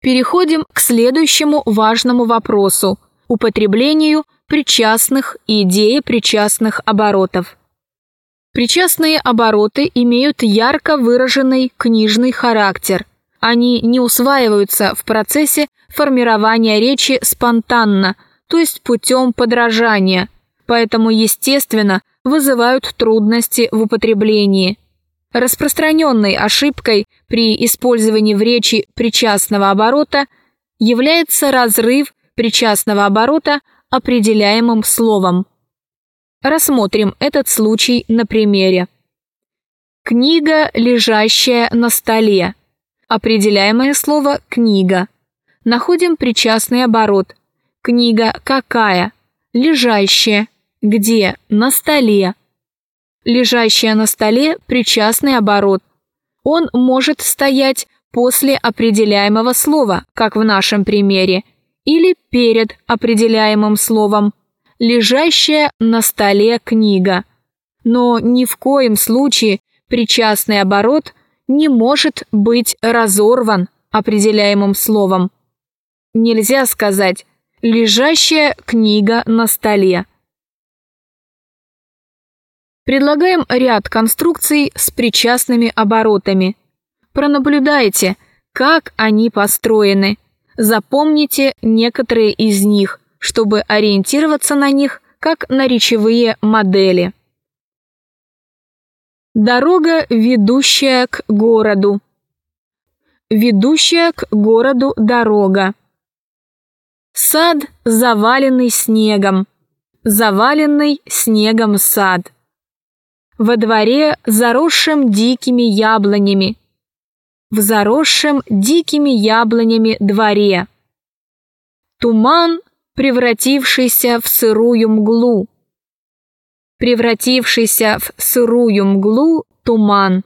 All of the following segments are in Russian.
Переходим к следующему важному вопросу – употреблению причастных и деепричастных оборотов. Причастные обороты имеют ярко выраженный книжный характер. Они не усваиваются в процессе формирования речи спонтанно, то есть путем подражания, поэтому, естественно, вызывают трудности в употреблении. Распространенной ошибкой при использовании в речи причастного оборота является разрыв причастного оборота определяемым словом. Рассмотрим этот случай на примере. Книга, лежащая на столе. Определяемое слово «книга». Находим причастный оборот. Книга какая? Лежащая. Где? На столе. Лежащая на столе – причастный оборот. Он может стоять после определяемого слова, как в нашем примере, или перед определяемым словом. Лежащая на столе книга. Но ни в коем случае причастный оборот не может быть разорван определяемым словом. Нельзя сказать «лежащая книга на столе». Предлагаем ряд конструкций с причастными оборотами. Пронаблюдайте, как они построены. Запомните некоторые из них, чтобы ориентироваться на них как на речевые модели. Дорога, ведущая к городу. Ведущая к городу дорога. Сад, заваленный снегом. Заваленный снегом сад во дворе, заросшем дикими яблонями. В заросшем дикими яблонями дворе. Туман, превратившийся в сырую мглу. Превратившийся в сырую мглу туман.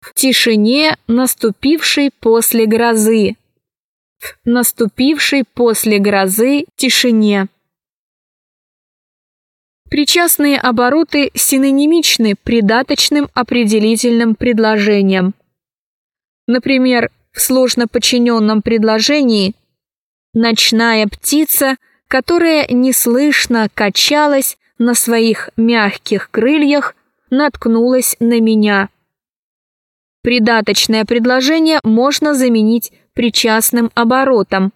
В тишине, наступившей после грозы. В наступившей после грозы тишине. Причастные обороты синонимичны придаточным определительным предложениям. Например, в сложно подчиненном предложении «ночная птица, которая неслышно качалась на своих мягких крыльях, наткнулась на меня». Придаточное предложение можно заменить причастным оборотом.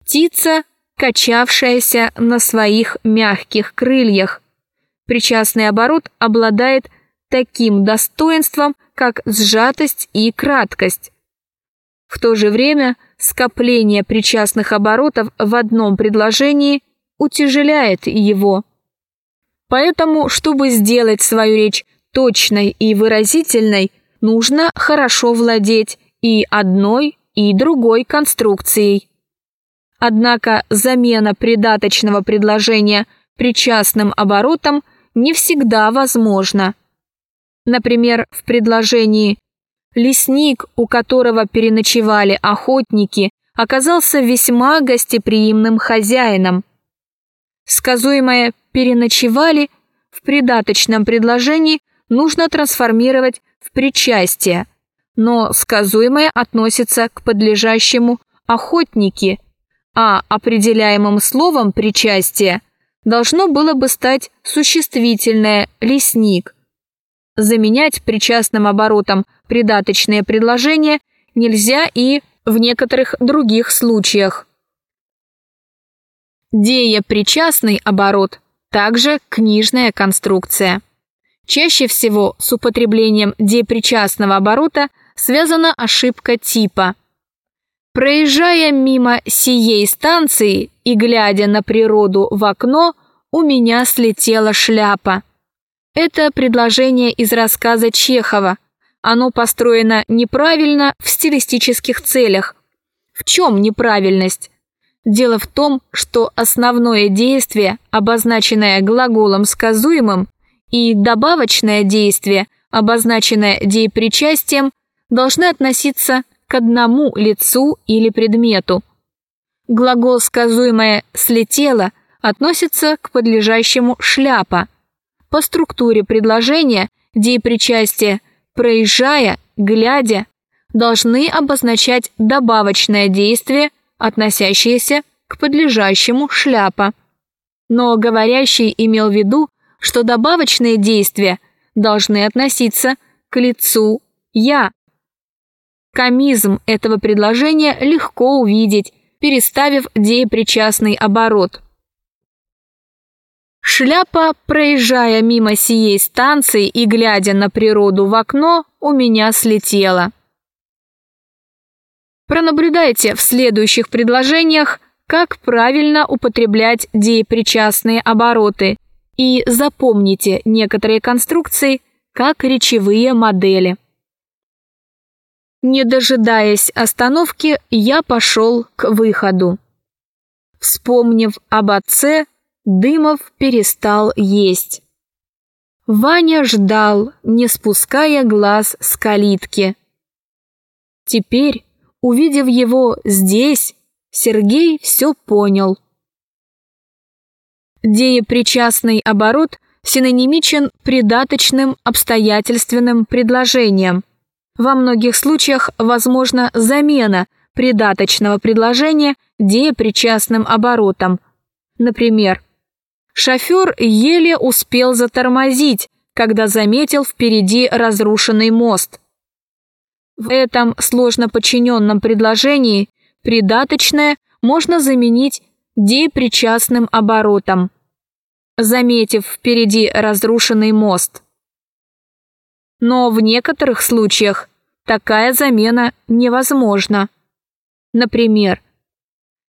Птица качавшаяся на своих мягких крыльях. Причастный оборот обладает таким достоинством, как сжатость и краткость. В то же время скопление причастных оборотов в одном предложении утяжеляет его. Поэтому, чтобы сделать свою речь точной и выразительной, нужно хорошо владеть и одной, и другой конструкцией. Однако замена придаточного предложения причастным оборотом не всегда возможна. Например, в предложении «Лесник, у которого переночевали охотники, оказался весьма гостеприимным хозяином». Сказуемое «переночевали» в придаточном предложении нужно трансформировать в причастие, но сказуемое относится к подлежащему «охотники», а определяемым словом причастие должно было бы стать существительное «лесник». Заменять причастным оборотом придаточные предложения нельзя и в некоторых других случаях. Деепричастный оборот – также книжная конструкция. Чаще всего с употреблением депричастного оборота связана ошибка типа – Проезжая мимо сией станции и глядя на природу в окно, у меня слетела шляпа. Это предложение из рассказа Чехова. Оно построено неправильно в стилистических целях. В чем неправильность? Дело в том, что основное действие, обозначенное глаголом сказуемым, и добавочное действие, обозначенное деепричастием, должны относиться к одному лицу или предмету. Глагол сказуемое «слетело» относится к подлежащему «шляпа». По структуре предложения деепричастие «проезжая», «глядя» должны обозначать добавочное действие, относящееся к подлежащему шляпа. Но говорящий имел в виду, что добавочные действия должны относиться к лицу «я». Комизм этого предложения легко увидеть, переставив деепричастный оборот. Шляпа, проезжая мимо сией станции и глядя на природу в окно, у меня слетела. Пронаблюдайте в следующих предложениях, как правильно употреблять деепричастные обороты и запомните некоторые конструкции как речевые модели. Не дожидаясь остановки, я пошел к выходу. Вспомнив об отце, Дымов перестал есть. Ваня ждал, не спуская глаз с калитки. Теперь, увидев его здесь, Сергей все понял. Деепричастный оборот синонимичен придаточным обстоятельственным предложением. Во многих случаях возможна замена придаточного предложения деепричастным оборотом. Например, шофер еле успел затормозить, когда заметил впереди разрушенный мост. В этом сложно подчиненном предложении придаточное можно заменить депричастным оборотом, заметив впереди разрушенный мост. Но в некоторых случаях такая замена невозможна. Например,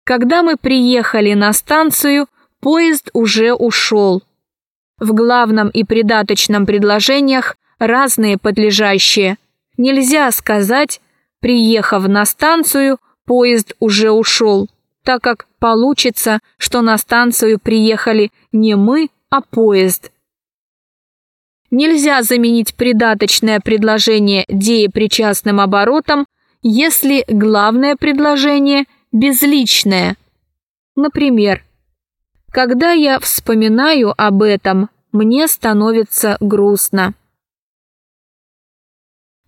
когда мы приехали на станцию, поезд уже ушел. В главном и придаточном предложениях разные подлежащие. Нельзя сказать, приехав на станцию, поезд уже ушел, так как получится, что на станцию приехали не мы, а поезд. Нельзя заменить придаточное предложение деепричастным оборотом, если главное предложение безличное. Например, когда я вспоминаю об этом, мне становится грустно.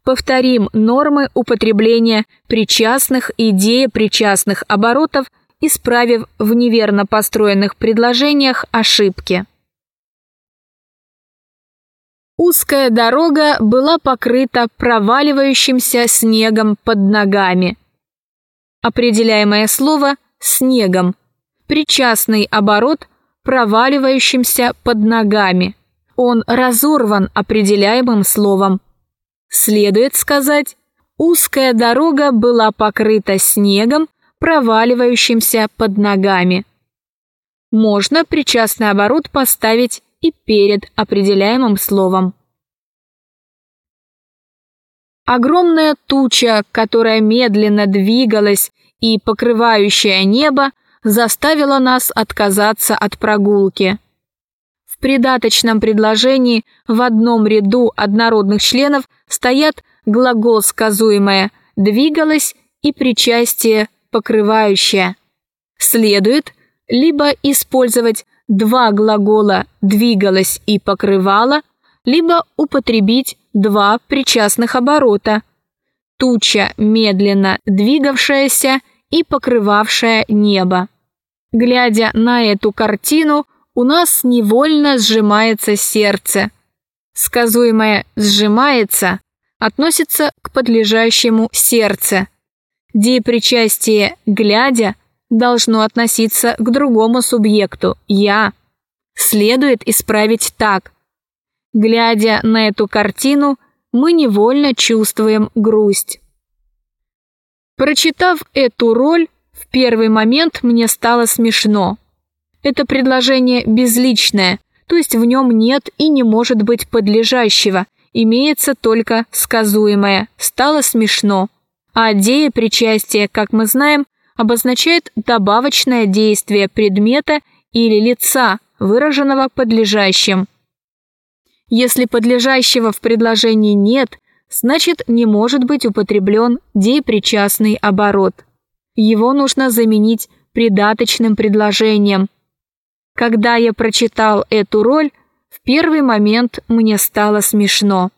Повторим нормы употребления причастных и деепричастных оборотов, исправив в неверно построенных предложениях ошибки. Узкая дорога была покрыта проваливающимся снегом под ногами. Определяемое слово «снегом», причастный оборот проваливающимся под ногами. Он разорван определяемым словом Следует сказать, узкая дорога была покрыта снегом, проваливающимся под ногами. Можно причастный оборот поставить и перед определяемым словом. Огромная туча, которая медленно двигалась и покрывающая небо, заставила нас отказаться от прогулки. В придаточном предложении в одном ряду однородных членов стоят глагол сказуемое «двигалось» и причастие «покрывающее». Следует либо использовать два глагола «двигалось» и «покрывало», либо употребить два причастных оборота «туча, медленно двигавшаяся» и покрывавшая небо. Глядя на эту картину, у нас невольно сжимается сердце. Сказуемое «сжимается» относится к подлежащему сердце. Деепричастие «глядя» должно относиться к другому субъекту «я». Следует исправить так. Глядя на эту картину, мы невольно чувствуем грусть. Прочитав эту роль, в первый момент мне стало смешно. Это предложение безличное, то есть в нем нет и не может быть подлежащего, имеется только сказуемое, стало смешно. А дея причастия, как мы знаем, обозначает добавочное действие предмета или лица, выраженного подлежащим. Если подлежащего в предложении нет, значит не может быть употреблен деепричастный оборот. Его нужно заменить придаточным предложением – когда я прочитал эту роль, в первый момент мне стало смешно.